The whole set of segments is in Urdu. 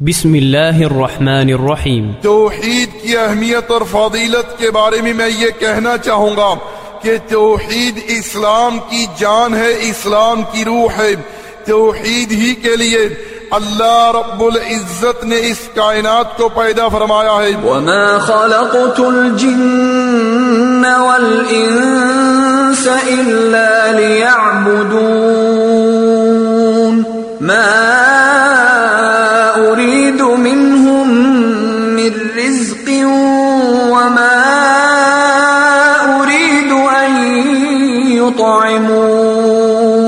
بسم الله الرحمن الرحيم توحید کی اہمیت اور فضیلت کے بارے میں میں یہ کہنا چاہوں گا کہ توحید اسلام کی جان ہے اسلام کی روح ہے۔ توحید ہی کے لیے اللہ رب العزت نے اس کائنات کو پیدا فرمایا ہے۔ وما خلقت الجن والإنس إلا ليعبدون۔ ما يطعمون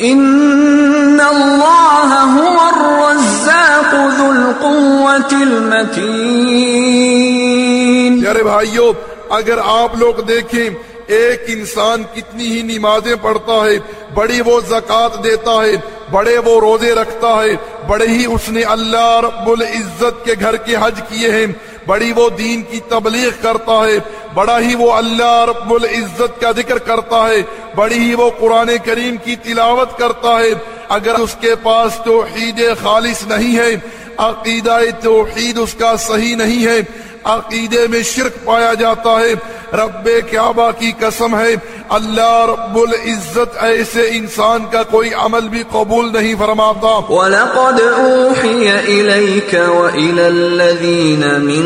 إن الله هو الرزاق ذو القوة المتين. پیارے بھائیوں اگر آپ لوگ دیکھیں، ایک انسان کتنی ہی نمازیں پڑھتا ہے، بڑی وہ زکوٰۃ دیتا ہے، بڑے وہ روزے رکھتا ہے، بڑے ہی اس نے اللہ رب العزت کے گھر کے حج کیے ہیں۔ بڑی وہ دین کی تبلیغ کرتا ہے، بڑا ہی وہ اللہ رب العزت کا ذکر کرتا ہے، بڑی ہی وہ قرآن کریم کی تلاوت کرتا ہے۔ اگر اس کے پاس توحید خالص نہیں ہے، عقیدہ توحید اس کا صحیح نہیں ہے۔ عقیدے میں شرک پایا جاتا ہے۔ رب کعبہ کی قسم ہے اللہ رب العزت ایسے انسان کا کوئی عمل بھی قبول نہیں فرماتا۔ وَلَقَدْ أُوحِيَ إِلَيْكَ وَإِلَى الَّذِينَ مِن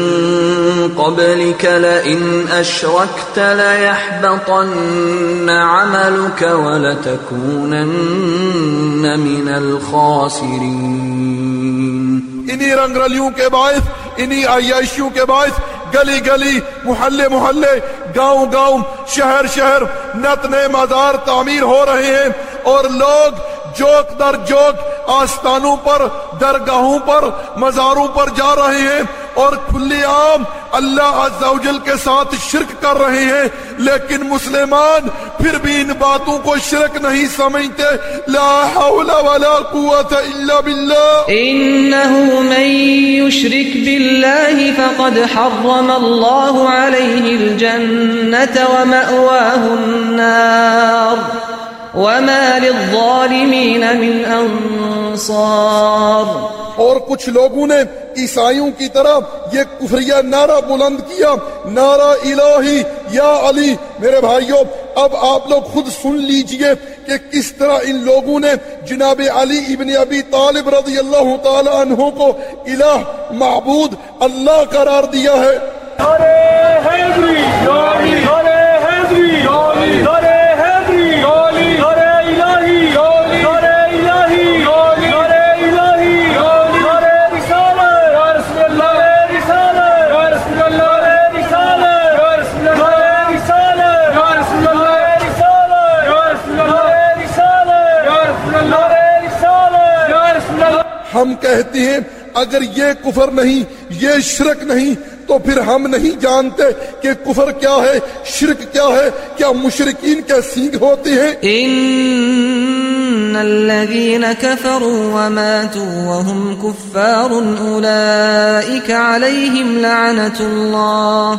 قَبْلِكَ لَئِنْ أَشْرَكْتَ لَيَحْبَطَنَّ عَمَلُكَ وَلَتَكُونَنَّ مِنَ الْخَاسِرِينَ انہی رنگ رلیوں کے باعث انہی عیاشیوں کے باعث گلی گلی، محلے محلے، گاؤں گاؤں، شہر شہر نت نئے مزار تعمیر ہو رہے ہیں اور لوگ جوک در جوک آستانوں پر، درگاہوں پر، مزاروں پر جا رہے ہیں اور کھلی عام اللہ عز و جل کے ساتھ شرک کر رہے ہیں۔ لیکن مسلمان پھر بھی ان باتوں کو شرک نہیں سمجھتے۔ لا حول ولا قوت الا باللہ۔ إنه من يشرك بالله فقد حرم الله عليه الجنة ومأواه للظالمين من أنصار۔ اور کچھ لوگوں نے عیسائیوں کی طرح یہ کفریہ نعرہ بلند کیا نعرہ الہی یا علی میرے بھائیوں اب آپ لوگ خود سن لیجیے کہ کس طرح ان لوگوں نے جناب علی ابن ابی طالب رضی اللہ تعالی عنہ کو الہ معبود اللہ قرار دیا ہے نعرے حیدری نعرے حیدری نعرے حیدری نعرے الہی نعرے الہی نعرے الہی نعرے رسالت یا رسول اللہ رسالت یا رسول اللہ رسالت یا رسول اللہ رسالت یا رسول اللہ رسالت یا رسول اللہ رسالت یا رسول اللہ رسالت یا رسول اللہ ہم کہتے ہیں، اگر یہ کفر نہیں، یہ شرک نہیں، تو پھر ہم نہیں جانتے کہ کفر کیا ہے، شرک کیا ہے، کیا مشرقین کے سینگ ہوتے ہیں؟ إن الذين كفروا وماتوا وهم كفار أولئك عليهم لعنة الله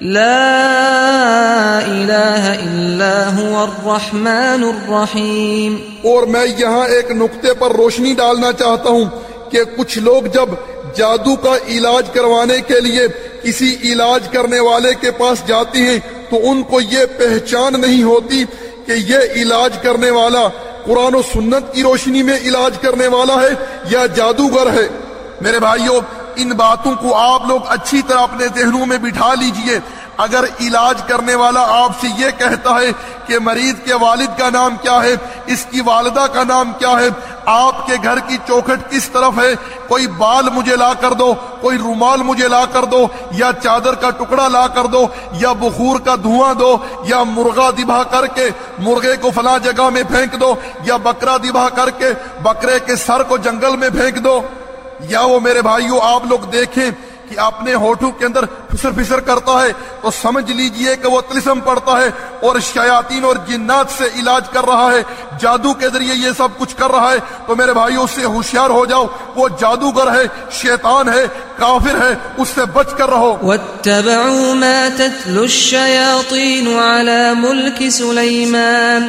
لا إله إلا هو الرحمن الرحيم اور میں یہاں ایک نقطے پر روشنی ڈالنا چاہتا ہوں کہ کچھ لوگ جب جادو کا علاج کروانے کے لیے کسی علاج کرنے والے کے پاس جاتے ہیں تو ان کو یہ پہچان نہیں ہوتی کہ یہ علاج کرنے والا قرآن و سنت کی روشنی میں علاج کرنے والا ہے یا جادوگر ہے۔ میرے بھائیوں ان باتوں کو آپ لوگ اچھی طرح اپنے ذہنوں میں بٹھا لیجیے۔ اگر علاج کرنے والا آپ سے یہ کہتا ہے کہ مریض کے والد کا نام کیا ہے، اس کی والدہ کا نام کیا ہے، آپ کے گھر کی چوکھٹ کس طرف ہے؟ کوئی بال مجھے لا کر دو، کوئی رومال مجھے لا کر دو، یا چادر کا ٹکڑا لا کر دو، یا بخور کا دھواں دو، یا مرغا دبا کر کے مرغے کو فلاں جگہ میں پھینک دو، یا بکرا دبا کر کے بکرے کے سر کو جنگل میں پھینک دو۔ یا وہ میرے بھائیوں آپ لوگ دیکھیں کہ اپنے ہوٹو کے اندر پھسر پھسر کرتا ہے تو سمجھ لیجیے کہ وہ تلسم پڑتا ہے اور شیاطین اور جنات سے علاج کر رہا ہے، جادو کے ذریعے یہ سب کچھ کر رہا ہے۔ تو میرے بھائیوں اس سے ہوشیار ہو جاؤ۔ وہ جادوگر ہے، شیطان ہے، کافر ہے، اس سے بچ کر رہو۔ واتبعوا ما تتلو الشياطين على ملك سليمان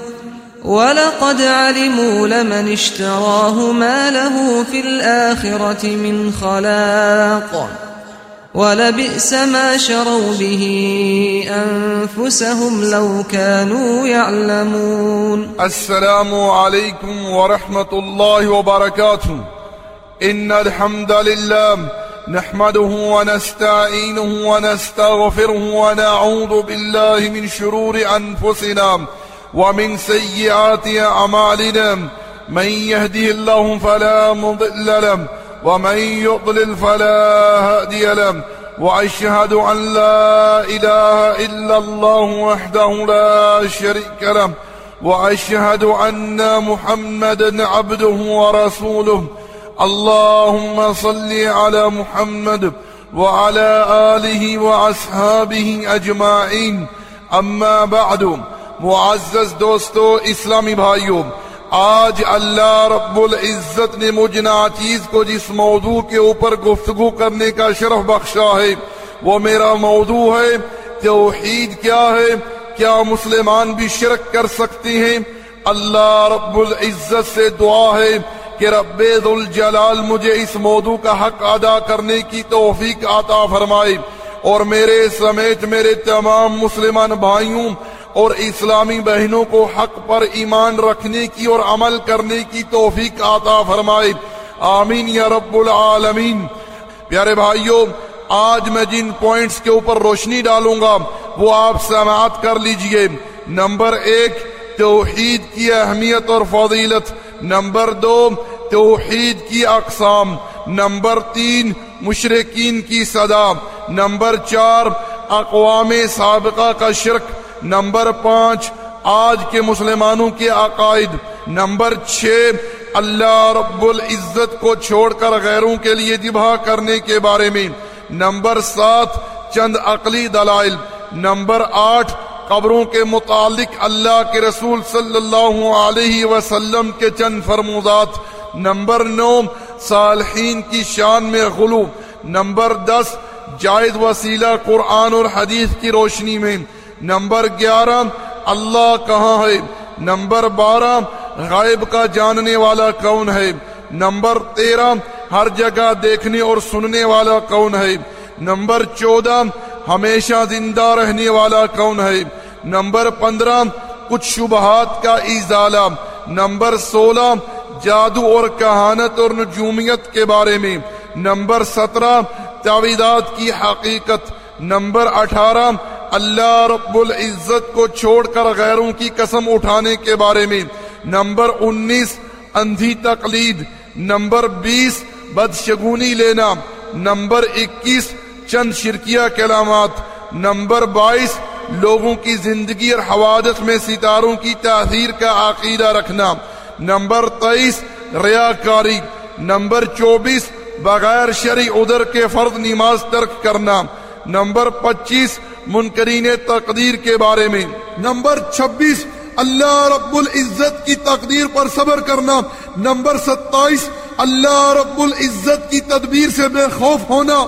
ولقد علموا لمن اشتراه ما له في الآخرة من خلاق ولبئس ما شروا به أنفسهم لو كانوا يعلمون السلام عليكم ورحمة الله وبركاته. إن الحمد لله نحمده ونستعينه ونستغفره ونعوذ بالله من شرور أنفسنا ونستغفره ومن سيئات أعمالنا، من يهده الله فلا مضل له، ومن يضلل فلا هادي له، وأشهد أن لا إله إلا الله وحده لا شريك له، وأشهد أن محمدا عبده ورسوله. اللهم صل على محمد وعلى آله وأصحابه أجمعين. أما بعد معزز دوستو، اسلامی بھائیوں آج اللہ رب العزت نے مجھ ناچیز کو جس موضوع کے اوپر گفتگو کرنے کا شرف بخشا ہے، وہ میرا موضوع ہے، توحید کیا ہے؟ کیا مسلمان بھی شرک کر سکتے ہیں؟ اللہ رب العزت سے دعا ہے کہ رب الجلال مجھے اس موضوع کا حق ادا کرنے کی توفیق عطا فرمائے اور میرے سمیت میرے تمام مسلمان بھائیوں اور اسلامی بہنوں کو حق پر ایمان رکھنے کی اور عمل کرنے کی توفیق عطا فرمائے۔ آمین یا رب العالمین۔ پیارے بھائیوں آج میں جن پوائنٹس کے اوپر روشنی ڈالوں گا، وہ آپ سماعت کر لیجیے۔ نمبر ایک، توحید کی اہمیت اور فضیلت۔ نمبر دو، توحید کی اقسام۔ نمبر تین مشرقین کی صدا۔ نمبر چار، اقوام سابقہ کا شرک۔ نمبر پانچ، آج کے مسلمانوں کے عقائد. نمبر چھ، اللہ رب العزت کو چھوڑ کر غیروں کے لیے دبا کرنے کے بارے میں. نمبر سات، چند عقلی دلائل. نمبر آٹھ، قبروں کے متعلق اللہ کے رسول صلی اللہ علیہ وسلم کے چند فرمودات. نمبر نو، صالحین کی شان میں غلو. نمبر دس، جائز وسیلہ قرآن اور حدیث کی روشنی میں. نمبر گیارہ، اللہ کہاں ہے؟ نمبر بارہ، غائب کا جاننے والا کون ہے؟ نمبر تیرہ، ہر جگہ دیکھنے اور سننے والا کون ہے؟ نمبر چودہ، ہمیشہ زندہ رہنے والا کون ہے؟ نمبر پندرہ، کچھ شبہات کا ازالہ؟ نمبر سولہ، جادو اور کہانت اور نجومیت کے بارے میں؟ نمبر سترہ تعویدات کی حقیقت؟ نمبر اٹھارہ اللہ رب العزت کو چھوڑ کر غیروں کی قسم اٹھانے کے بارے میں۔ نمبر انیس، اندھی تقلید۔ نمبر بیس، بدشگونی لینا۔ نمبر اکیس، چند شرکیہ کلامات۔ نمبر بائیس، لوگوں کی زندگی اور حوادث میں ستاروں کی تاثیر کا عقیدہ رکھنا۔ نمبر تیئیس، ریاکاری۔ نمبر چوبیس، بغیر شرع ادھر کے فرد نماز ترک کرنا۔ نمبر پچیس منکرین تقدیر کے بارے میں۔ نمبر چھبیس، اللہ رب العزت کی تقدیر پر صبر کرنا۔ نمبر ستائیس، اللہ رب العزت کی تدبیر سے بے خوف ہونا۔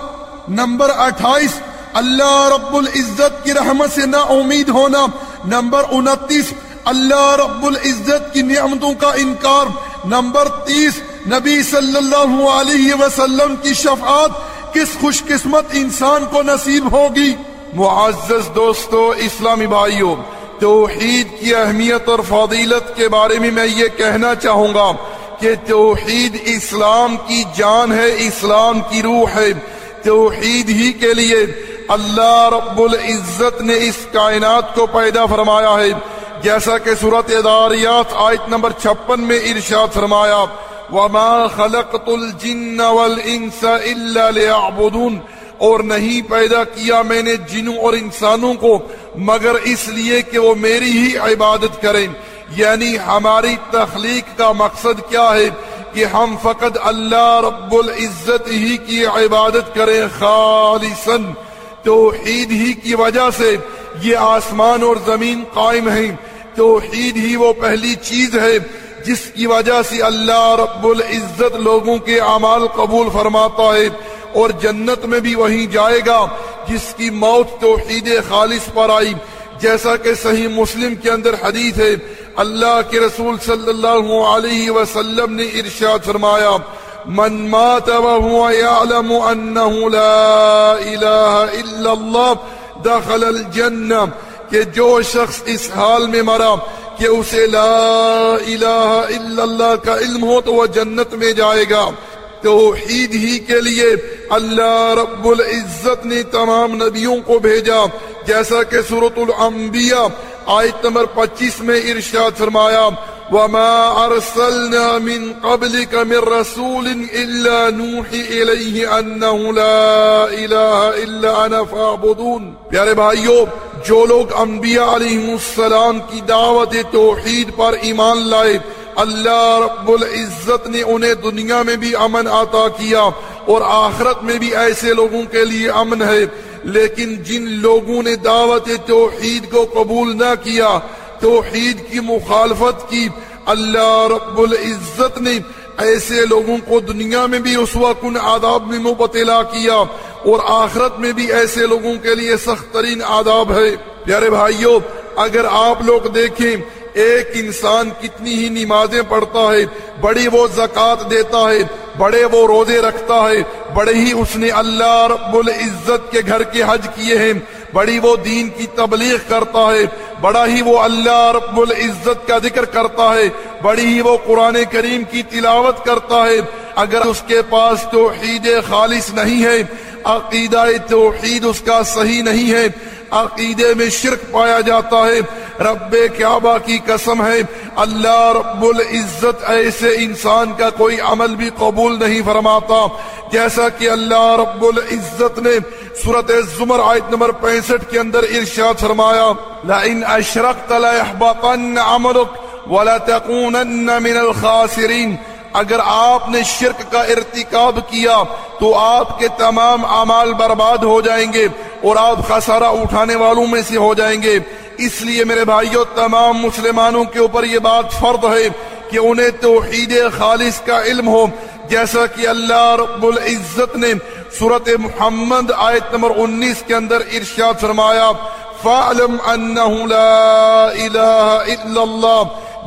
نمبر اٹھائیس، اللہ رب العزت کی رحمت سے نا امید ہونا۔ نمبر انتیس، اللہ رب العزت کی نعمتوں کا انکار۔ نمبر تیس، نبی صلی اللہ علیہ وسلم کی شفاعت۔ کس خوش قسمت انسان کو نصیب ہوگی؟ معزز دوستو، اسلامی بھائیوں توحید کی اہمیت اور فضیلت کے بارے میں میں یہ کہنا چاہوں گا کہ توحید اسلام کی جان ہے، اسلام کی روح ہے۔ توحید ہی کے لیے اللہ رب العزت نے اس کائنات کو پیدا فرمایا ہے۔ جیسا کہ صورت داریات آیت نمبر چھپن میں ارشاد فرمایا، وما خلقت الجن والانس الا ليعبدون۔ اور نہیں پیدا کیا میں نے جنوں اور انسانوں کو، مگر اس لیے کہ وہ میری ہی عبادت کریں۔ یعنی ہماری تخلیق کا مقصد کیا ہے؟ کہ ہم فقط اللہ رب العزت ہی کی عبادت کریں خالصاً۔ توحید ہی کی وجہ سے یہ آسمان اور زمین قائم ہیں۔ توحید ہی وہ پہلی چیز ہے جس کی وجہ سے اللہ رب العزت لوگوں کے اعمال قبول فرماتا ہے۔ اور جنت میں بھی وہیں جائے گا، جس کی موت توحید خالص پر آئی۔ جیسا کہ صحیح مسلم کے اندر حدیث ہے، اللہ کے رسول صلی اللہ علیہ وسلم نے ارشاد فرمایا، من مات وهو يعلم انه لا الہ الا اللہ، دخل الجنہ۔ کہ جو شخص اس حال میں مرا کہ اسے لا الہ الا اللہ کا علم ہو، تو وہ جنت میں جائے گا۔ توحید ہی کے لیے اللہ رب العزت نے تمام نبیوں کو بھیجا۔ جیسا کہ سورت الانبیاء آیت نمبر پچیس میں ارشاد فرمایا، وما ارسلنا من قبلك من رسول الا نوحي اليه انه لا اله الا انا فاعبدون۔ پیارے بھائیو، جو لوگ انبیاء علیہ السلام کی دعوت توحید پر ایمان لائے اللہ رب العزت نے انہیں دنیا میں بھی امن عطا کیا اور آخرت میں بھی ایسے لوگوں کے لیے امن ہے۔ لیکن جن لوگوں نے دعوت توحید کو قبول نہ کیا، توحید کی مخالفت کی، اللہ رب العزت نے ایسے لوگوں کو دنیا میں بھی اس کن آداب میں مبتلا کیا اور آخرت میں بھی ایسے لوگوں کے لیے سخت ترین آداب ہے۔ پیارے بھائیوں اگر آپ لوگ دیکھیں ایک انسان کتنی ہی نمازیں پڑھتا ہے، بڑی وہ زکوٰۃ دیتا ہے، بڑے وہ روزے رکھتا ہے، بڑے ہی اس نے اللہ رب العزت کے گھر کے حج کیے ہیں، بڑی وہ دین کی تبلیغ کرتا ہے، بڑا ہی وہ اللہ رب العزت کا ذکر کرتا ہے، بڑی ہی وہ قرآن کریم کی تلاوت کرتا ہے۔ اگر اس کے پاس توحید خالص نہیں ہے عقیدہ توحید اس کا صحیح نہیں ہے۔ عقیدے میں شرک پایا جاتا ہے۔ رب کعبہ کی قسم ہے۔ اللہ رب العزت ایسے انسان کا کوئی عمل بھی قبول نہیں فرماتا۔ جیسا کہ اللہ رب العزت نے سورت زمر آیت نمبر پینسٹھ کے اندر ارشاد فرمایا لَإِنْ أَشْرَقْتَ لَيَحْبَطَنَّ عَمَلُكَ وَلَتَكُونَنَّ مِنَ الْخَاسِرِينَ۔ اگر آپ نے شرک کا ارتکاب کیا تو آپ کے تمام اعمال برباد ہو جائیں گے اور آپ خسارہ اٹھانے والوں میں سے ہو جائیں گے۔ اس لیے میرے بھائیوں تمام مسلمانوں کے اوپر یہ بات فرد ہے کہ انہیں توحید خالص کا علم ہو۔ جیسا کہ اللہ رب العزت نے صورت محمد آیت نمبر انیس کے اندر ارشاد فرمایا فَعْلَمْ أَنَّهُ لَا إِلَهَ إِلَّا اللَّهِ۔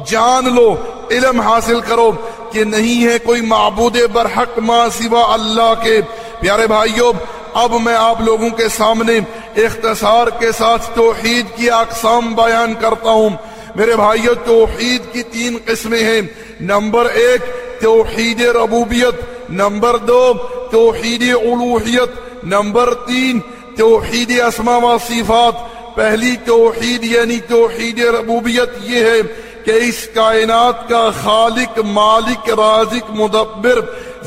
جان لو، علم حاصل کرو۔ کہ نہیں ہے کوئی معبود برحق ما سوا اللہ کے۔ پیارے بھائیوں اب میں آپ لوگوں کے سامنے اختصار کے ساتھ توحید کی اقسام بیان کرتا ہوں۔ میرے بھائیو، توحید کی تین قسمیں ہیں۔ نمبر ایک، توحید ربوبیت۔ نمبر دو، توحید الوحیت۔ نمبر تین، توحید اسما و صفات۔ پہلی توحید یعنی توحید ربوبیت یہ ہے کہ اس کائنات کا خالق، مالک، رازق، مدبر،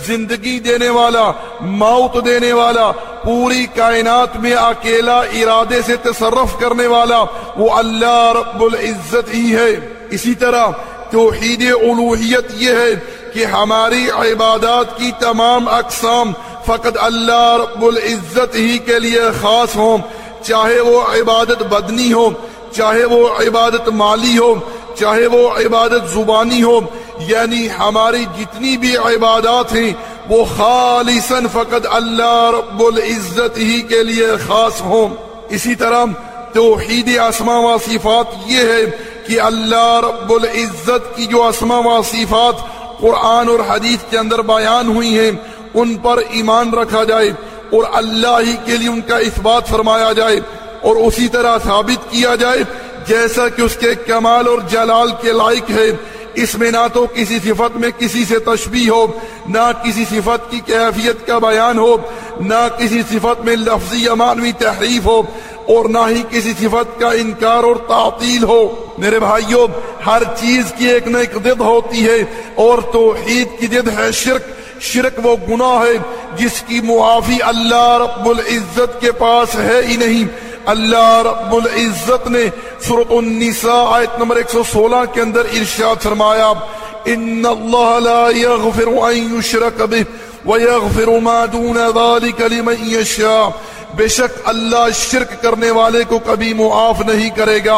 زندگی دینے والا، موت دینے والا، پوری کائنات میں اکیلا ارادے سے تصرف کرنے والا، وہ اللہ رب العزت ہی ہے۔ اسی طرح توحید الوحیت یہ ہے کہ ہماری عبادات کی تمام اقسام فقط اللہ رب العزت ہی کے لیے خاص ہوں۔ چاہے وہ عبادت بدنی ہو، چاہے وہ عبادت مالی ہو چاہے وہ عبادت زبانی ہو یعنی ہماری جتنی بھی عبادات ہیں، وہ خالصاً فقط اللہ رب العزت ہی کے لیے خاص ہوں۔ اسی طرح توحید اسما و صفات یہ ہے کہ اللہ رب العزت کی جو اسما و صفات قرآن اور حدیث کے اندر بیان ہوئی ہیں، ان پر ایمان رکھا جائے اور اللہ ہی کے لیے ان کا اثبات فرمایا جائے اور اسی طرح ثابت کیا جائے جیسا کہ اس کے کمال اور جلال کے لائق ہے، اس میں نہ تو کسی صفت میں کسی سے تشبیح ہو، نہ کسی صفت کی کیفیت کا بیان ہو، نہ کسی صفت میں لفظی یا معنوی تحریف ہو، اور نہ ہی کسی صفت کا انکار اور تعطیل ہو۔ میرے بھائیوں ہر چیز کی ایک نہ ایک ضد ہوتی ہے، اور توحید کی ضد ہے شرک۔ شرک وہ گناہ ہے جس کی معافی اللہ رب العزت کے پاس ہے ہی نہیں۔ اللہ رب العزت نے سورۃ النساء آیت نمبر 116 کے اندر ارشاد فرمایا، ان اللہ لا يغفر ان يشرك به ويغفر ما دون ذلك لمن يشاء بے شک اللہ شرک کرنے والے کو کبھی معاف نہیں کرے گا۔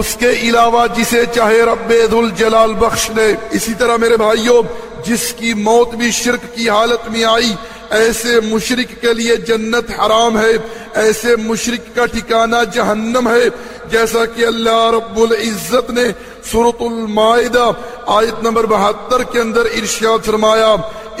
اس کے علاوہ جسے چاہے رب ذوالجلال بخش دے۔ اسی طرح میرے بھائیوں، جس کی موت بھی شرک کی حالت میں آئی ایسے مشرک کے لیے جنت حرام ہے، ایسے مشرک کا ٹھکانہ جہنم ہے۔ جیسا کہ اللہ رب العزت نے سورت المائدہ آیت نمبر بہتر کے اندر ارشاد فرمایا،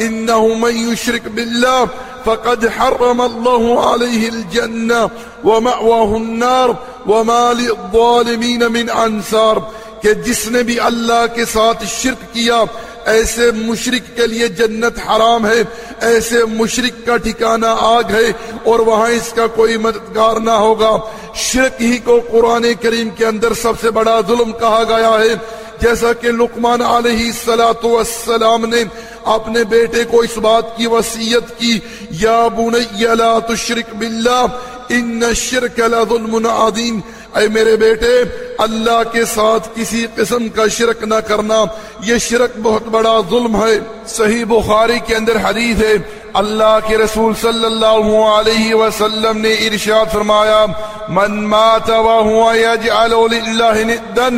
انہو من یشرک باللہ فقد حرم اللہ علیہ الجنہ ومأواہ النار وما للظالمین من انصار، کہ جس نے بھی اللہ کے ساتھ شرک کیا ایسے مشرک کے لیے جنت حرام ہے، ایسے مشرک کا ٹھکانہ آگ ہے اور وہاں اس کا کوئی مددگار نہ ہوگا۔ شرک ہی کو قرآن کریم کے اندر سب سے بڑا ظلم کہا گیا ہے۔ جیسا کہ لقمان علیہ السلام نے اپنے بیٹے کو اس بات کی وسیعت کی، یا بنی لا تشرک باللہ، ان الشرک لظلم عظیم۔ اے میرے بیٹے اللہ کے ساتھ کسی قسم کا شرک نہ کرنا۔ یہ شرک بہت بڑا ظلم ہے۔ صحیح بخاری کے اندر حدیث ہے، اللہ کے رسول صلی اللہ علیہ وسلم نے ارشاد فرمایا، من مات وهو يجعل لله ندا،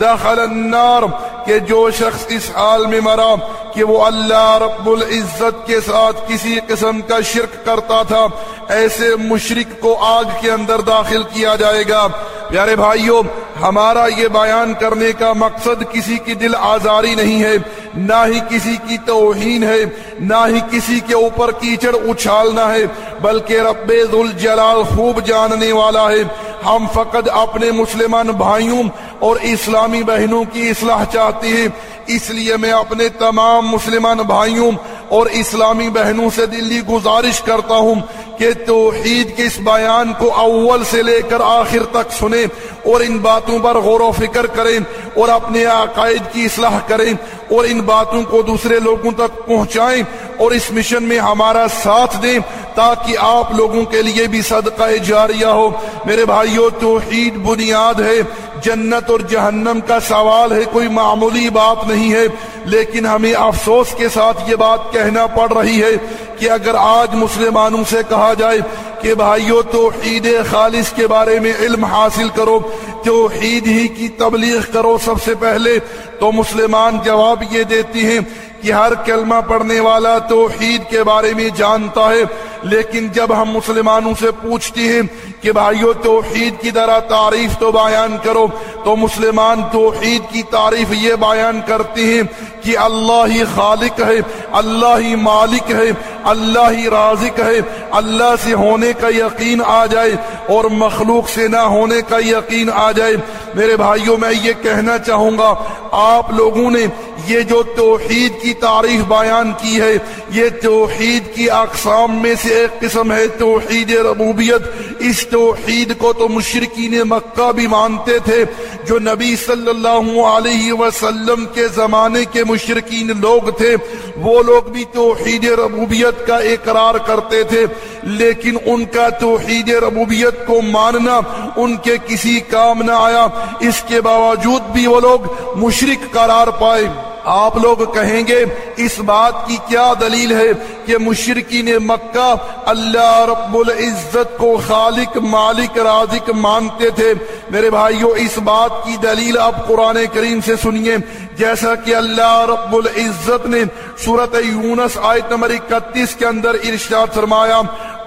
دخل النار کہ جو شخص اس حال میں مرا کہ وہ اللہ رب العزت کے ساتھ کسی قسم کا شرک کرتا تھا، ایسے مشرک کو آگ کے اندر داخل کیا جائے گا۔ پیارے بھائیوں ہمارا یہ بیان کرنے کا مقصد کسی کی دل آزاری نہیں ہے، نہ ہی کسی کی توہین ہے، نہ ہی کسی کے اوپر کیچڑ اچھالنا ہے، بلکہ رب ذوالجلال خوب جاننے والا ہے۔ ہم فقط اپنے مسلمان بھائیوں اور اسلامی بہنوں کی اصلاح چاہتے ہیں، اس لیے میں اپنے تمام مسلمان بھائیوں اور اسلامی بہنوں سے دلی گزارش کرتا ہوں کہ توحید کے اس بیان کو اول سے لے کر آخر تک سنیں اور ان باتوں پر غور و فکر کریں اور اپنے عقائد کی اصلاح کریں اور ان باتوں کو دوسرے لوگوں تک پہنچائیں اور اس مشن میں ہمارا ساتھ دیں تاکہ آپ لوگوں کے لیے بھی صدقہ جاریہ ہو۔ میرے بھائیوں توحید بنیاد ہے۔ جنت اور جہنم کا سوال ہے، کوئی معمولی بات نہیں ہے، لیکن ہمیں افسوس کے ساتھ یہ بات کہنا پڑ رہی ہے کہ اگر آج مسلمانوں سے کہا جائے کہ بھائیو توحید خالص کے بارے میں علم حاصل کرو توحید ہی کی تبلیغ کرو سب سے پہلے، تو مسلمان جواب یہ دیتی ہیں کہ ہر کلمہ پڑھنے والا توحید کے بارے میں جانتا ہے، لیکن جب ہم مسلمانوں سے پوچھتے ہیں کہ بھائیو، توحید کی طرح تعریف تو بیان کرو۔ تو مسلمان توحید کی تعریف یہ بیان کرتے ہیں کہ اللہ ہی خالق ہے، اللہ ہی مالک ہے، اللہ ہی رازق ہے۔ اللہ سے ہونے کا یقین آ جائے اور مخلوق سے نہ ہونے کا یقین آ جائے۔ میرے بھائیوں میں یہ کہنا چاہوں گا، آپ لوگوں نے یہ جو توحید کی تعریف بیان کی ہے، یہ توحید کی اقسام میں سے ایک قسم ہے توحید ربوبیت۔ اس توحید کو تو مشرقین مکہ بھی مانتے تھے، جو نبی صلی اللہ علیہ وسلم کے زمانے کے مشرقین لوگ تھے، وہ لوگ بھی توحید ربوبیت کا اقرار کرتے تھے۔ لیکن ان کا توحید ربوبیت کو ماننا ان کے کسی کام نہ آیا۔ اس کے باوجود بھی وہ لوگ مشرق قرار پائے۔ آپ لوگ کہیں گے، اس بات کی کیا دلیل ہے کہ مشرقین مکہ اللہ رب العزت کو خالق، مالک، رازق مانتے تھے؟ میرے بھائیوں اس بات کی دلیل آپ قرآن کریم سے سنیے۔ جیسا کہ اللہ رب العزت نے صورت یونس آیت نمبر اکتیس کے اندر ارشاد فرمایا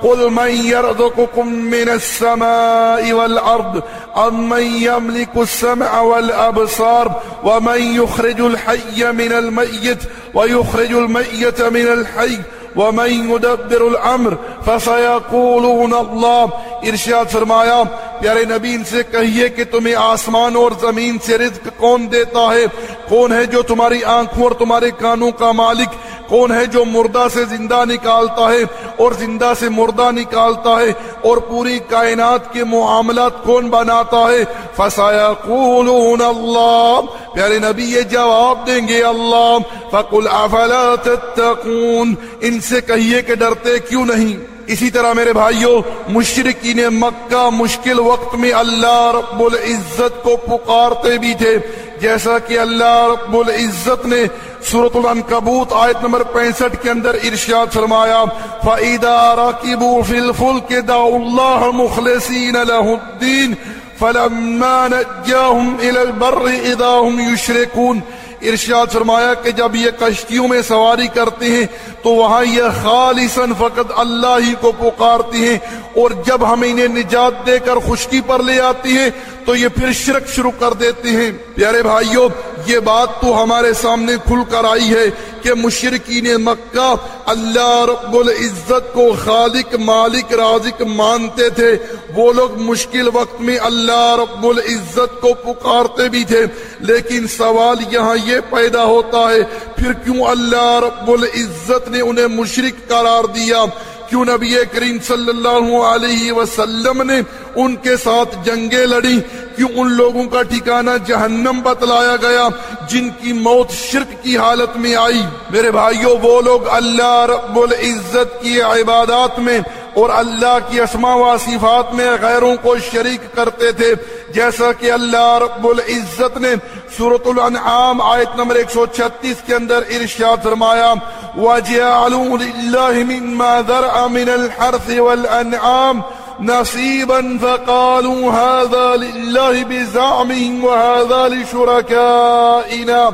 قل من يرزقكم من السماء والأرض أم من يملك السمع والأبصار ومن يخرج الحي من الميت ويخرج الميت من الحي ومن يدبر الامر فسيقولون الله ارشاد فرمایا، پیارے نبی، ان سے کہیے کہ تمہیں آسمان اور زمین سے رزق کون دیتا ہے؟ کون ہے جو تمہاری آنکھوں اور تمہارے کانوں کا مالک؟ کون ہے جو مردہ سے زندہ نکالتا ہے اور زندہ سے مردہ نکالتا ہے اور پوری کائنات کے معاملات کون بناتا ہے؟ فسیقولون اللہ پیارے نبی، یہ جواب دیں گے اللہ۔ فقل افلا تتقون۔ ان سے کہیے کہ ڈرتے کیوں نہیں؟ اسی طرح میرے بھائیوں مشرقین مکہ مشکل وقت میں اللہ رب العزت کو پکارتے بھی تھے۔ جیسا کہ اللہ رب العزت نے سورت العنکبوت آیت نمبر پینسٹھ کے اندر ارشاد فرمایا، فَإِذَا رَكِبُوا فِي الْفُلْكِ دَعُوا اللَّهَ مُخْلِصِينَ لَهُ الدِّينَ فَلَمَّا نَجَّاهُمْ إِلَى الْبَرِّ إِذَا هُمْ يُشْرِكُونَ۔ ارشاد فرمایا کہ جب یہ کشتیوں میں سواری کرتے ہیں، تو وہاں یہ خالصاً فقط اللہ ہی کو پکارتی ہیں۔ اور جب ہم انہیں نجات دے کر خشکی پر لے آتی ہیں، تو یہ پھر شرک شروع کر دیتے ہیں۔ پیارے بھائیوں یہ بات تو ہمارے سامنے کھل کر آئی ہے کہ مشرقین مکہ اللہ رب العزت کو خالق، مالک، رازق مانتے تھے۔ وہ لوگ مشکل وقت میں اللہ رب العزت کو پکارتے بھی تھے۔ لیکن سوال یہاں یہ پیدا ہوتا ہے، پھر کیوں اللہ رب العزت نے انہیں مشرق قرار دیا؟ کیوں نبی کریم صلی اللہ علیہ وسلم نے ان کے ساتھ جنگیں لڑی کیوں ان لوگوں کا ٹھکانہ جہنم بتلایا گیا جن کی موت شرک کی حالت میں آئی؟ میرے بھائیوں وہ لوگ اللہ رب العزت کی عبادات میں اور اللہ کی اسما و صفات میں غیروں کو شریک کرتے تھے۔ جیسا کہ اللہ رب العزت نے سورت الانعام آیت نمبر 136 کے اندر ارشاد فرمایا وَجَعَلُوا لِلَّهِ مِمَّا ذَرْعَ مِنَ الْحَرْثِ وَالْأَنْعَامِ نصيبا فقالوا هذا لله بزعمهم وهذا لشركائنا۔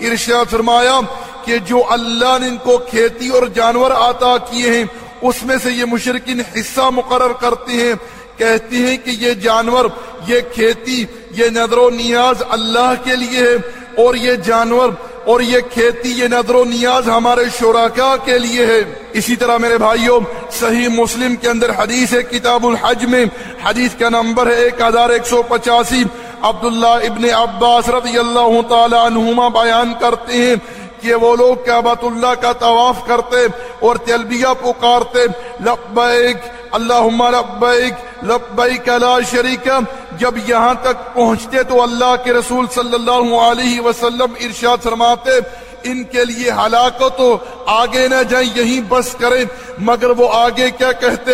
ارشاد فرمایا کہ جو اللہ نے ان کو کھیتی اور جانور عطا کیے ہیں، اس میں سے یہ مشرقین حصہ مقرر کرتے ہیں۔ کہتی ہیں کہ یہ جانور، یہ کھیتی، یہ نظر و نیاز اللہ کے لیے ہے اور یہ جانور اور یہ کھیتی، یہ نظر و نیاز ہمارے شرکا کے لیے ہے۔ اسی طرح میرے بھائیوں، صحیح مسلم کے اندر حدیث ہے، کتاب الحج میں حدیث کا نمبر ہے ایک ہزار ایک سو پچاسی۔ عبداللہ ابن عباس رضی اللہ تعالی عنہما بیان کرتے ہیں کہ وہ لوگ کعبۃ اللہ کا طواف کرتے اور تلبیہ پکارتے۔ لبیک اللہم لبیک لبیک لا شریک، جب یہاں تک پہنچتے تو اللہ کے رسول صلی اللہ علیہ وسلم ارشاد فرماتے، ان کے لیے ہلاکت تو آگے نہ جائیں، یہیں بس کریں۔ مگر وہ آگے کیا کہتے؟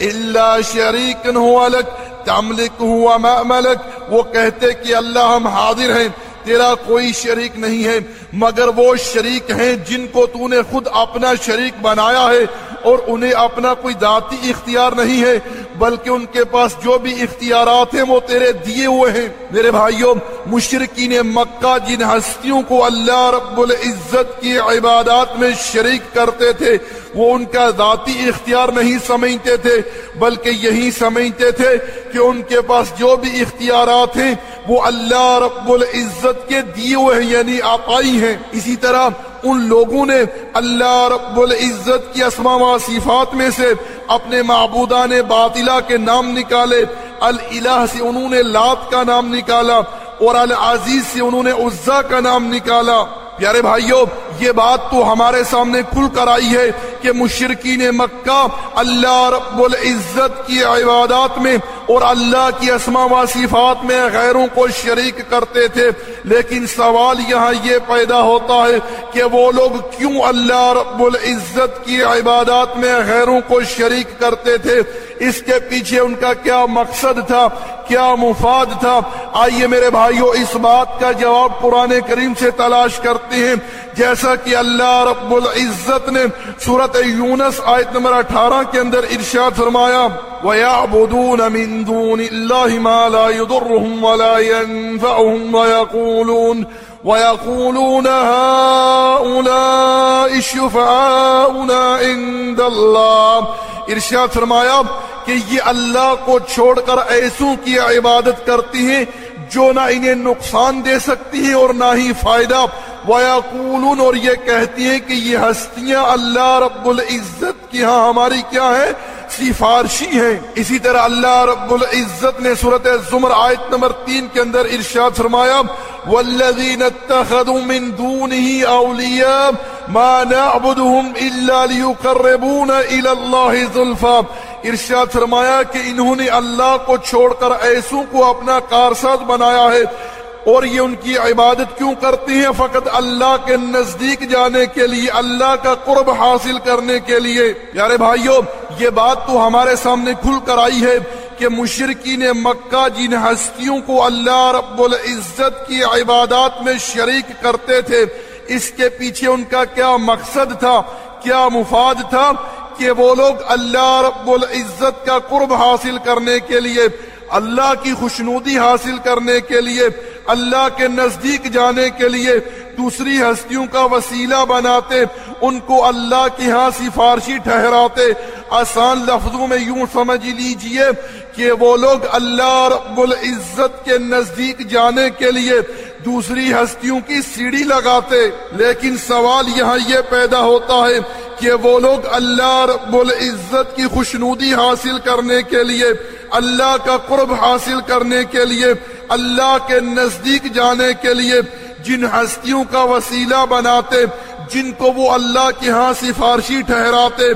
اللہ شریک ہوا لک تملک ہوا ملک وہ کہتے کہ اللہ ہم حاضر ہیں، تیرا کوئی شریک نہیں ہے، مگر وہ شریک ہیں جن کو تو نے خود اپنا شریک بنایا ہے۔ اور انہیں اپنا کوئی ذاتی اختیار نہیں ہے، بلکہ ان کے پاس جو بھی اختیارات ہیں وہ تیرے دیے ہوئے ہیں۔ میرے بھائیوں مشرقین مکہ جن ہستیوں کو اللہ رب العزت کی عبادات میں شریک کرتے تھے، وہ ان کا ذاتی اختیار نہیں سمجھتے تھے، بلکہ یہی سمجھتے تھے کہ ان کے پاس جو بھی اختیارات ہیں وہ اللہ رب العزت کے دیے ہوئے ہیں یعنی آپائی ہیں۔ اسی طرح ان لوگوں نے اللہ رب العزت کی اسما و صفات میں سے اپنے معبودان باطلہ کے نام نکالے۔ الہ سے انہوں نے لات کا نام نکالا اور العزیز سے انہوں نے عزا کا نام نکالا۔ پیارے بھائیوں یہ بات تو ہمارے سامنے کھل کر آئی ہے کہ مشرقین مکہ اللہ رب العزت کی عبادات میں اور اللہ کی اسما و صفات میں غیروں کو شریک کرتے تھے۔ لیکن سوال یہاں یہ پیدا ہوتا ہے کہ وہ لوگ کیوں اللہ رب العزت کی عبادات میں غیروں کو شریک کرتے تھے؟ اس کے پیچھے ان کا کیا مقصد تھا، کیا مفاد تھا؟ آئیے میرے بھائیوں اس بات کا جواب قرآن کریم سے تلاش کرتے ہیں۔ جیسا کہ اللہ رب العزت نے سورت یونس آیت نمبر اٹھارہ کے اندر ارشاد فرمایا، وَيَعْبُدُونَ مِن دُونِ اللَّهِ مَا لَا يُضُرُّهُمْ وَلَا يَنفَعُهُمْ وَيَقُولُونَ، ويقولون هؤلاء الشفعاؤنا عند الله ارشاد فرمایا کہ یہ اللہ کو چھوڑ کر ایسوں کی عبادت کرتی ہیں جو نہ انہیں نقصان دے سکتی ہیں اور نہ ہی فائدہ۔ ویاقولون اور یہ کہتی ہیں کہ یہ ہستیاں اللہ رب العزت کی ہاں ہماری کیا ہے سفارشی ہیں اسی طرح اللہ رب العزت نے صورت زمر آیت نمبر تین کے اندر ارشاد فرمایا والذین اتخذوا من دونه اولیاء ما نعبدهم الا ليقربونا الى الله زلفا ارشاد فرمایا کہ انہوں نے اللہ کو چھوڑ کر ایسوں کو اپنا کارساز بنایا ہے اور یہ ان کی عبادت کیوں کرتی ہیں؟ فقط اللہ کے نزدیک جانے کے لیے، اللہ کا قرب حاصل کرنے کے لیے۔ پیارے بھائیوں، یہ بات تو ہمارے سامنے کھل کر آئی ہے کہ مشرقین مکہ جن ہستیوں کو اللہ رب العزت کی عبادات میں شریک کرتے تھے، اس کے پیچھے ان کا کیا مقصد تھا؟ کیا مفاد تھا کہ وہ لوگ اللہ رب العزت کا قرب حاصل کرنے کے لیے، اللہ کی خوشنودی حاصل کرنے کے لیے اللہ کے نزدیک جانے کے لیے دوسری ہستیوں کا وسیلہ بناتے، ان کو اللہ کی ہاں سفارشی ٹھہراتے۔ آسان لفظوں میں یوں سمجھ لیجیے کہ وہ لوگ اللہ رب العزت کے نزدیک جانے کے لیے دوسری ہستیوں کی سیڑھی لگاتے، لیکن سوال یہاں یہ پیدا ہوتا ہے کہ وہ لوگ اللہ رب العزت کی خوشنودی حاصل کرنے کے لیے، اللہ کا قرب حاصل کرنے کے لیے، اللہ کے نزدیک جانے کے لیے جن ہستیوں کا وسیلہ بناتے، جن کو وہ اللہ کی ہاں سفارشی ٹھہراتے،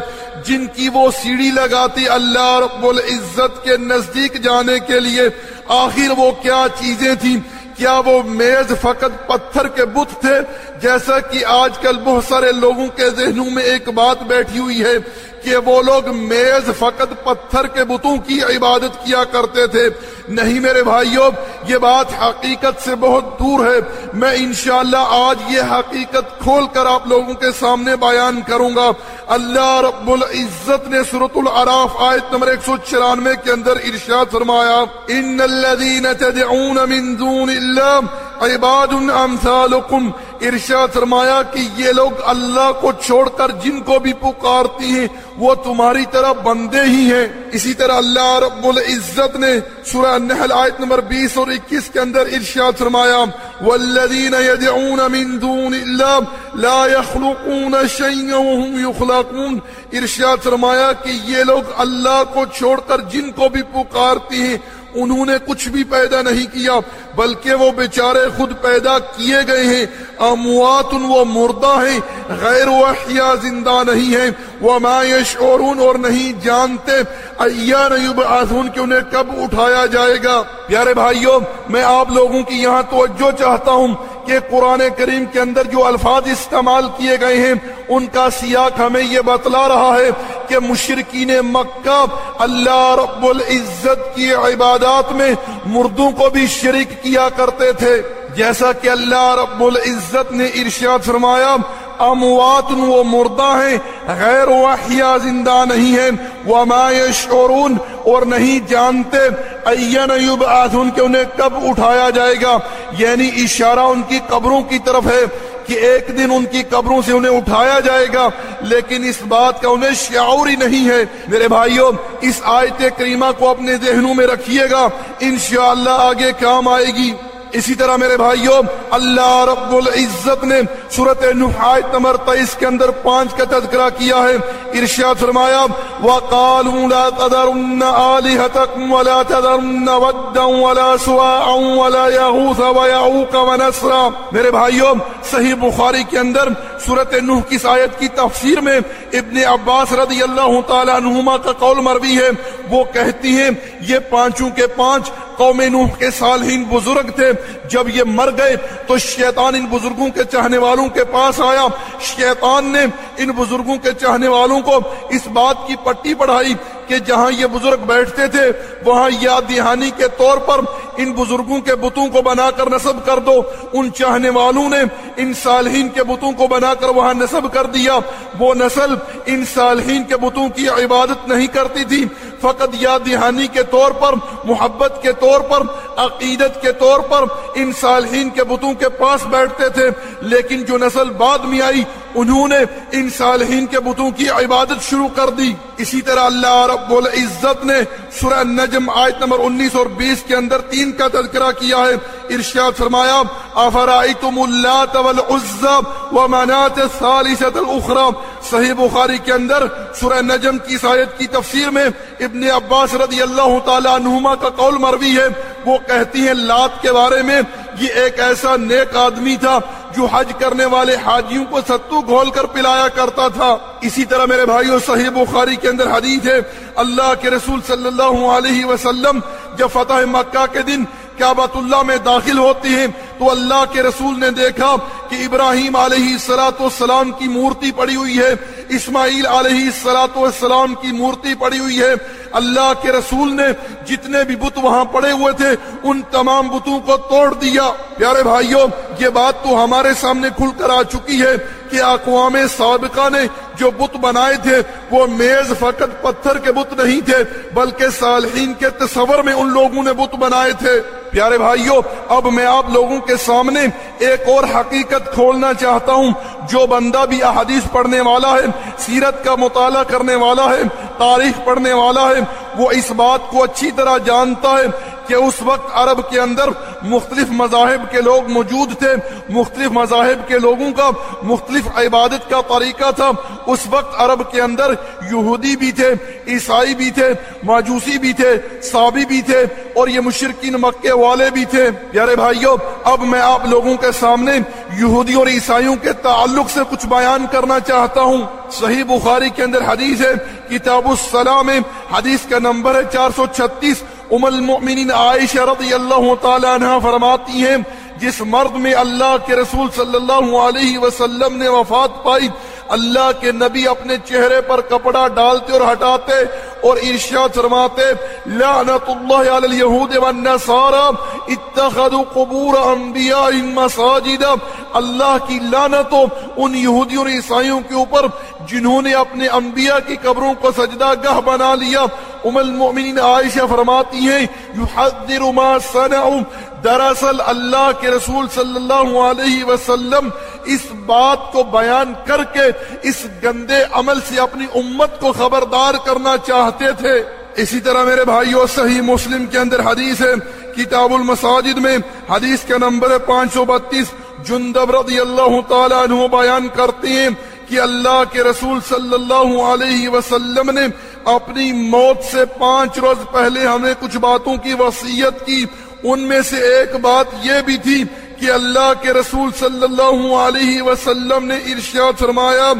جن کی وہ سیڑھی لگاتی اللہ رب العزت کے نزدیک جانے کے لیے، آخر وہ کیا چیزیں تھیں؟ کیا وہ میز فقط پتھر کے بت تھے؟ جیسا کہ آج کل بہت سارے لوگوں کے ذہنوں میں ایک بات بیٹھی ہوئی ہے کہ وہ لوگ میز فقط پتھر کے بتوں کی عبادت کیا کرتے تھے۔ نہیں میرے بھائیوں یہ بات حقیقت سے بہت دور ہے۔ میں انشاءاللہ آج یہ حقیقت کھول کر آپ لوگوں کے سامنے بیان کروں گا۔ اللہ رب العزت نے سورت العراف آیت نمبر 194 کے اندر ارشاد فرمایا، ان الذين تدعون من دون الله عباد امثالکم، ارشاد فرمایا کہ یہ لوگ اللہ کو چھوڑ کر جن کو بھی پکارتی ہیں، وہ تمہاری طرح بندے ہی ہیں۔ اسی طرح اللہ رب العزت نے سورہ النحل آیت نمبر 20 اور 21 کے اندر ارشاد فرمایا والذین یدعون من دون اللہ لا يخلقون شیئا وهم يخلقون۔ ارشاد فرمایا کہ یہ لوگ اللہ کو چھوڑ کر جن کو بھی پکارتی ہیں انہوں نے کچھ بھی پیدا نہیں کیا، بلکہ وہ بیچارے خود پیدا کیے گئے ہیں۔ اموات وہ مردہ ہیں، غیر وحیا زندہ نہیں ہیں۔ وما یشعرون اور نہیں جانتے۔ ایان یبعثون، کہ انہیں کب اٹھایا جائے گا۔ پیارے بھائیوں، میں آپ لوگوں کی یہاں توجہ چاہتا ہوں۔ کہ قرآن کریم کے اندر جو الفاظ استعمال کیے گئے ہیں، ان کا سیاق ہمیں یہ بتلا رہا ہے کہ مشرقین مکہ اللہ رب العزت کی عبادات میں مردوں کو بھی شریک کیا کرتے تھے۔ جیسا کہ اللہ رب العزت نے ارشاد فرمایا اموات وہ مردہ ہیں، غیر وحیا زندہ نہیں ہیں، وما یشعرون اور نہیں جانتے این یبعثون کہ انہیں کب اٹھایا جائے گا؟ یعنی اشارہ ان کی قبروں کی طرف ہے کہ ایک دن ان کی قبروں سے انہیں اٹھایا جائے گا، لیکن اس بات کا انہیں شعور ہی نہیں ہے۔ میرے بھائیوں اس آیت کریمہ کو اپنے ذہنوں میں رکھیے گا۔ انشاءاللہ آگے کام آئے گی۔ اسی طرح میرے بھائیوں اللہ رب العزت نے صورت نحایت نمبر تیئیس کے اندر پانچ کا تذکرہ کیا ہے۔ ارشاد فرمایا، وَقَالُوا لَا تَذَرُنَّ آلِهَتَكُمْ وَلَا تَذَرُنَّ وَدًّا وَلَا سُوَاعًا وَلَا يَهُوثَ وَيَعُوقَ وَنَسْرًا میرے بھائیوں صحیح بخاری کے اندر صورت نوح کی آیت کی تفسیر میں ابن عباس رضی اللہ تعالی عنہما کا قول مروی ہے۔ وہ کہتی ہیں، یہ پانچوں کے پانچ قوم نوح کے صالحین بزرگ تھے۔ جب یہ مر گئے تو شیطان ان بزرگوں کے چاہنے والوں کے پاس آیا۔ شیطان نے ان بزرگوں کے چاہنے والوں کو اس بات کی پٹی پڑھائی کہ جہاں یہ بزرگ بیٹھتے تھے، وہاں یاد دہانی کے طور پر ان بزرگوں کے بتوں کو بنا کر نصب کر دو۔ ان چاہنے والوں نے ان صالحین کے بتوں کو بنا کر وہاں نصب کر دیا۔ وہ نسل ان صالحین کے بتوں کی عبادت نہیں کرتی تھی۔ فقط یاد دہانی کے طور پر، محبت کے طور پر، عقیدت کے طور پر ان صالحین کے بتوں کے پاس بیٹھتے تھے۔ لیکن جو نسل بعد میں آئی، انہوں نے ان صالحین کے بتوں کی عبادت شروع کر دی۔ اسی طرح اللہ رب العزت نے سورہ نجم آیت نمبر انیس اور بیس کے اندر تین کا تذکرہ کیا ہے، ارشاد فرمایا، افرائیتم اللات والعزى ومنات الثالثة الاخرى۔ صحیح بخاری کے اندر سورہ نجم کی آیت کی تفسیر میں ابن عباس رضی اللہ تعالی عنہما کا قول مروی ہے۔ وہ کہتی ہیں، لات کے بارے میں، یہ ایک ایسا نیک آدمی تھا جو حج کرنے والے حاجیوں کو ستو گھول کر پلایا کرتا تھا۔ اسی طرح میرے بھائیوں صحیح بخاری کے اندر حدیث ہے، اللہ کے رسول صلی اللہ علیہ وسلم جب فتح مکہ کے دن کعبۃ اللہ میں داخل ہوتی ہیں، تو اللہ کے رسول نے دیکھا کہ ابراہیم علیہ السلاۃ والسلام کی مورتی پڑی ہوئی ہے، اسماعیل علیہ السلاۃ والسلام کی مورتی پڑی ہوئی ہے۔ اللہ کے رسول نے جتنے بھی بت وہاں پڑے ہوئے تھے، ان تمام بتوں کو توڑ دیا۔ پیارے بھائیوں، یہ بات تو ہمارے سامنے کھل کر آ چکی ہے۔ کہ اقوام سابقہ نے جو بت بنائے تھے وہ میز فقط پتھر کے بت نہیں تھے، بلکہ صالحین کے تصور میں ان لوگوں نے بت بنائے تھے۔ پیارے بھائیوں اب میں آپ لوگوں کے سامنے ایک اور حقیقت کھولنا چاہتا ہوں۔ جو بندہ بھی احادیث پڑھنے والا ہے، سیرت کا مطالعہ کرنے والا ہے، تاریخ پڑھنے والا ہے، وہ اس بات کو اچھی طرح جانتا ہے کہ اس وقت عرب کے اندر مختلف مذاہب کے لوگ موجود تھے، مختلف مذاہب کے لوگوں کا مختلف عبادت کا طریقہ تھا۔ اس وقت عرب کے اندر یہودی بھی تھے، عیسائی بھی تھے، ماجوسی بھی تھے، صابی بھی تھے اور یہ مشرقین مکے والے بھی تھے۔ پیارے بھائیوں اب میں آپ لوگوں کے سامنے یہودی اور عیسائیوں کے تعلق سے کچھ بیان کرنا چاہتا ہوں۔ صحیح بخاری کے اندر حدیث ہے، کتاب السلام، حدیث کا نمبر ہے چار سو چھتیس۔ ام المؤمنین عائشہ رضی اللہ تعالی عنہ فرماتی ہیں، جس مرد میں اللہ کے رسول صلی اللہ علیہ وسلم نے وفات پائی اللہ کے نبی اپنے چہرے پر کپڑا ڈالتے اور ہٹاتے اور ارشاد فرماتے لعنت اللہ علی الیہود والنصارى اتخذوا قبور انبیاء مساجد۔ اللہ کی لعنت ان یہودیوں اور عیسائیوں کے اوپر جنہوں نے اپنے انبیاء کی قبروں کو سجدہ گاہ بنا لیا۔ ام المؤمنین عائشہ فرماتی ہیں، یحذر ما صنعوا۔ دراصل اللہ کے رسول صلی اللہ علیہ وسلم اس بات کو بیان کر کے اس گندے عمل سے اپنی امت کو خبردار کرنا چاہتے تھے۔ اسی طرح میرے بھائیوں صحیح مسلم کے اندر حدیث ہے، کتاب المساجد میں حدیث کا نمبر ہے پانچ سو بتیس جندب رضی اللہ تعالیٰ عنہ بیان کرتے ہیں کہ اللہ کے رسول صلی اللہ علیہ وسلم نے اپنی موت سے پانچ روز پہلے ہمیں کچھ باتوں کی وصیت کی۔ ان میں سے ایک بات یہ بھی تھی کہ اللہ کے رسول صلی اللہ علیہ وسلم نے ارشاد فرمایا،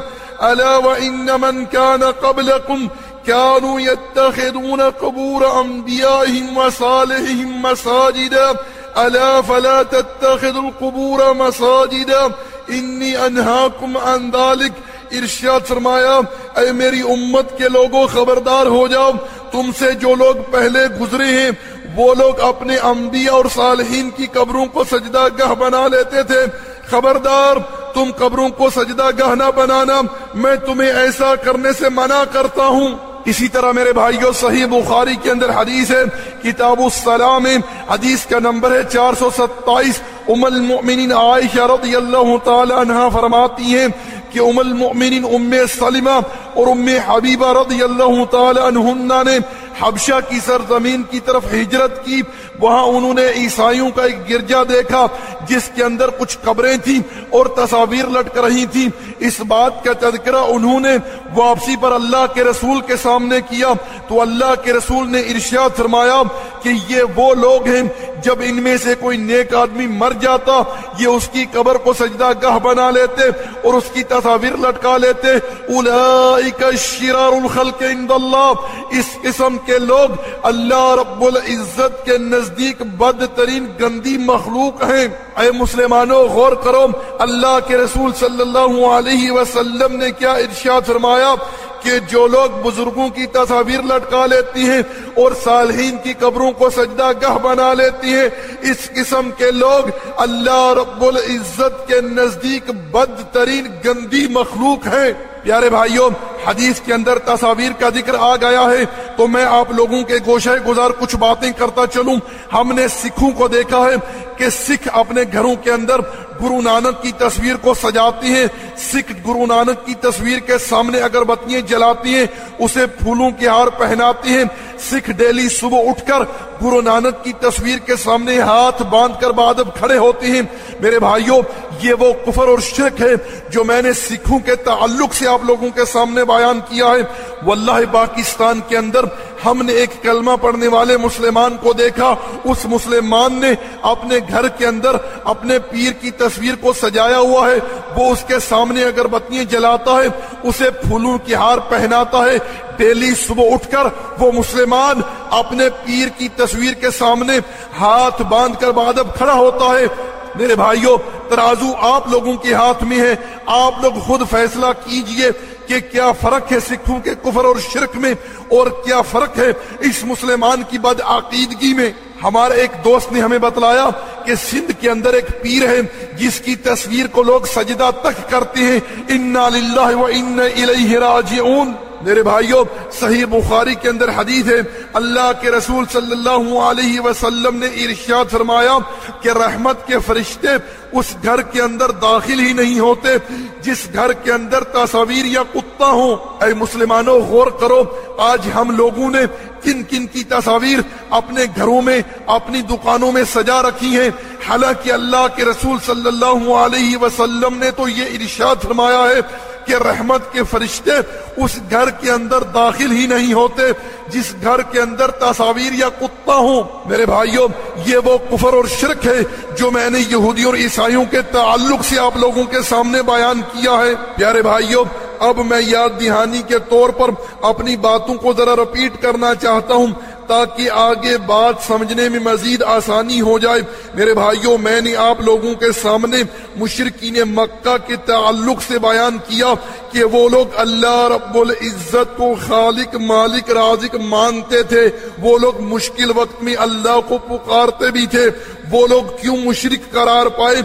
الا وان من كان قبلكم كانوا يتخذون قبور انبيائهم وصالحهم مساجدا، الا فلا تتخذوا القبور مساجدا، انی انہاکم عن ذلك ارشاد فرمایا، اے میری امت کے لوگوں خبردار ہو جاؤ، تم سے جو لوگ پہلے گزرے ہیں وہ لوگ اپنے انبیاء اور صالحین کی قبروں کو سجدہ گاہ بنا لیتے تھے۔ خبردار، تم قبروں کو سجدہ گاہ نہ بنانا، میں تمہیں ایسا کرنے سے منع کرتا ہوں۔ اسی طرح میرے بھائیوں صحیح بخاری کے اندر حدیث ہے، کتاب السلام، حدیث کا نمبر ہے چار سو ستائیس۔ ام المؤمنین عائشہ رضی اللہ تعالی عنہ فرماتی ہیں کہ ام المؤمنین ام سلمہ اور ام حبیبہ رضی اللہ تعالی عنہ نے حبشہ کی سرزمین کی طرف ہجرت کی، وہاں انہوں نے عیسائیوں کا ایک گرجا دیکھا، جس کے اندر کچھ قبریں تھیں اور تصاویر لٹک رہی تھیں۔ اس بات کا تذکرہ انہوں نے واپسی پر اللہ کے رسول کے سامنے کیا۔ تو اللہ کے رسول نے ارشاد فرمایا کہ یہ وہ لوگ ہیں، جب ان میں سے کوئی نیک آدمی مر جاتا، یہ اس کی قبر کو سجدہ گاہ بنا لیتے اور اس کی تصاویر لٹکا لیتے۔ اولئک شرار الخلق عند اللہ۔ اس قسم کے لوگ اللہ رب العزت کے نزدیک بدترین گندی مخلوق ہیں۔ اے مسلمانوں، غور کرو، اللہ کے رسول صلی اللہ علیہ وسلم نے کیا ارشاد فرمایا کہ جو لوگ بزرگوں کی تصاویر لٹکا لیتی ہیں اور صالحین کی قبروں کو سجدہ گاہ بنا لیتی ہیں، اس قسم کے لوگ اللہ رب العزت کے نزدیک بدترین گندی مخلوق ہیں۔ پیارے بھائیوں حدیث کے اندر تصاویر کا ذکر آ گیا ہے تو میں آپ لوگوں کے گوشہ گزار کچھ باتیں کرتا چلوں۔ ہم نے سکھوں کو دیکھا ہے کہ سکھ اپنے گھروں کے اندر گرو نانک کی تصویر کو سجاتی ہیں۔ سکھ گرو نانک کی تصویر کے سامنے اگر بتیاں جلاتی ہیں، اسے پھولوں کے ہار پہناتی ہیں۔ سکھ ڈیلی صبح اٹھ کر گرو نانک کی تصویر کے سامنے ہاتھ باندھ کر بادب کھڑے ہوتے ہیں۔ میرے بھائیوں یہ وہ کفر اور شرک ہے جو میں نے سکھوں کے تعلق سے آپ لوگوں کے سامنے بیان کیا ہے۔ واللہ پاکستان کے اندر ہم نے ایک کلمہ پڑھنے والے مسلمان کو دیکھا۔ اس مسلمان نے اپنے گھر کے اندر اپنے پیر کی تصویر کو سجایا ہوا ہے۔ وہ اس کے سامنے اگر بتیاں جلاتا ہے، اسے پھولوں کی ہار پہناتا ہے۔ ڈیلی صبح اٹھ کر وہ مسلمان اپنے پیر کی تصویر کے سامنے ہاتھ باندھ کر بادب کھڑا ہوتا ہے۔ میرے بھائیوں ترازو آپ لوگوں کے ہاتھ میں ہے۔ آپ لوگ خود فیصلہ کیجیے۔ کہ کیا فرق ہے سکھوں کے کفر اور شرک میں اور کیا فرق ہے اس مسلمان کی بد عقیدگی میں؟ ہمارے ایک دوست نے ہمیں بتلایا کہ سندھ کے اندر ایک پیر ہے جس کی تصویر کو لوگ سجدہ تک کرتے ہیں، انا للہ و انا الیہ راجعون۔ میرے بھائیوں، صحیح بخاری کے اندر حدیث ہے، اللہ کے رسول صلی اللہ علیہ وسلم نے ارشاد فرمایا کہ رحمت کے فرشتے اس گھر کے اندر داخل ہی نہیں ہوتے، جس گھر کے اندر تصاویر یا کتا ہو اے مسلمانوں، غور کرو، آج ہم لوگوں نے کن کن کی تصاویر اپنے گھروں میں، اپنی دکانوں میں سجا رکھی ہیں۔ حالانکہ اللہ کے رسول صلی اللہ علیہ وسلم نے تو یہ ارشاد فرمایا ہے کہ رحمت کے فرشتے اس گھر کے اندر داخل ہی نہیں ہوتے، جس گھر کے اندر تصاویر یا کتا ہوں۔ میرے بھائیوں، یہ وہ کفر اور شرک ہے جو میں نے یہودیوں اور عیسائیوں کے تعلق سے آپ لوگوں کے سامنے بیان کیا ہے۔ پیارے بھائیوں، اب میں یاد دہانی کے طور پر اپنی باتوں کو ذرا رپیٹ کرنا چاہتا ہوں۔ تاکہ آگے بات سمجھنے میں مزید آسانی ہو جائے۔ میرے بھائیوں، میں نے آپ لوگوں کے سامنے مشرقین مکہ کے تعلق سے بیان کیا کہ وہ لوگ اللہ رب العزت کو خالق، مالک، رازق مانتے تھے۔ وہ لوگ مشکل وقت میں اللہ کو پکارتے بھی تھے۔ وہ لوگ کیوں مشرق قرار پائے؟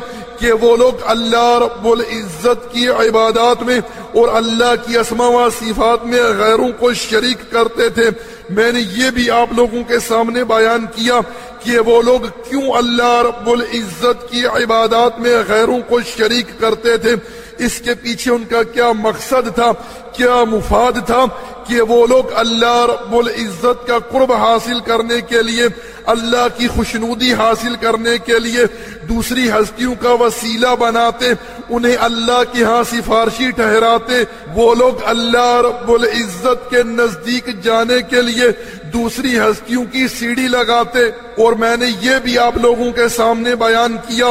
کہ وہ لوگ اللہ رب العزت کی عبادات میں اور اللہ کی اسما و صفات میں غیروں کو شریک کرتے تھے۔ میں نے یہ بھی آپ لوگوں کے سامنے بیان کیا کہ وہ لوگ کیوں اللہ رب العزت کی عبادات میں غیروں کو شریک کرتے تھے۔ اس کے پیچھے ان کا کیا مقصد تھا؟ کیا مفاد تھا کہ وہ لوگ اللہ رب العزت کا قرب حاصل کرنے کے لیے، اللہ کی خوشنودی حاصل کرنے کے لیے دوسری ہستیوں کا وسیلہ بناتے، انہیں اللہ کی ہاں سفارشی ٹھہراتے، وہ لوگ اللہ رب العزت کے نزدیک جانے کے لیے دوسری ہستیوں کی سیڑھی لگاتے۔ اور میں نے یہ بھی آپ لوگوں کے سامنے بیان کیا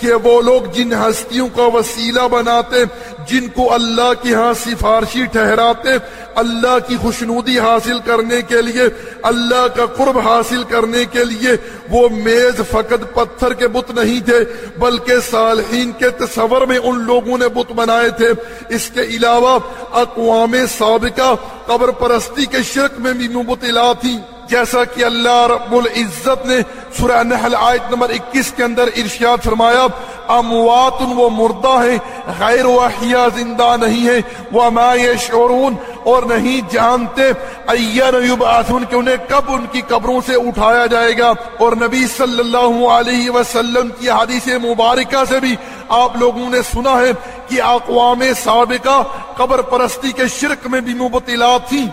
کہ وہ لوگ جن ہستیوں کا وسیلہ بناتے، جن کو اللہ کی ہاں سفارشی ٹھہراتے، اللہ کی خوشنودی حاصل کرنے کے لیے، اللہ کا قرب حاصل کرنے کے لیے وہ میز فقط پتھر کے بت نہیں تھے، بلکہ صالحین کے تصور میں ان لوگوں نے بت بنائے تھے۔ اس کے علاوہ اقوام سابقہ قبر پرستی کے شرک میں بھی مبتلا تھی جیسا کہ اللہ رب العزت نے سورہ نحل آیت نمبر اکیس کے اندر ارشاد فرمایا اموات وہ مردہ ہیں، غیر وحیا زندہ نہیں ہے وہ ما یشعرون اور نہیں جانتے، ایان یبعثون کہ انہیں کب ان کی قبروں سے اٹھایا جائے گا۔ اور نبی صلی اللہ علیہ وسلم کی حدیث مبارکہ سے بھی آپ لوگوں نے سنا ہے کہ اقوام سابقہ قبر پرستی کے شرک میں بھی مبتلا تھیں۔